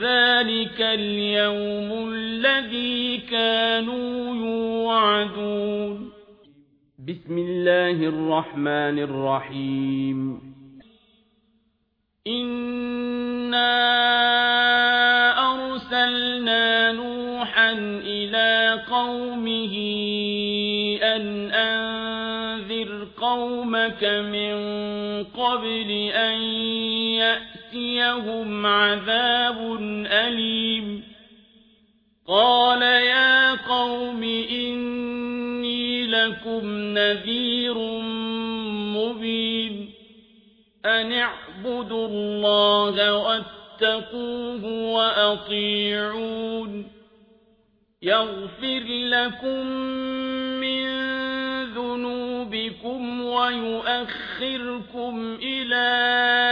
ذلك اليوم الذي كانوا يوعدون. بسم الله الرحمن الرحيم. إنا أرسلنا نوحا إلى قومه أن أنذر قومك من قبل أن يأتي يأتيهم عذاب أليم. قال يا قوم إني لكم نذير مبين. أن اعبدوا الله واتقوه وأطيعون. يغفر لكم من ذنوبكم ويؤخركم إلى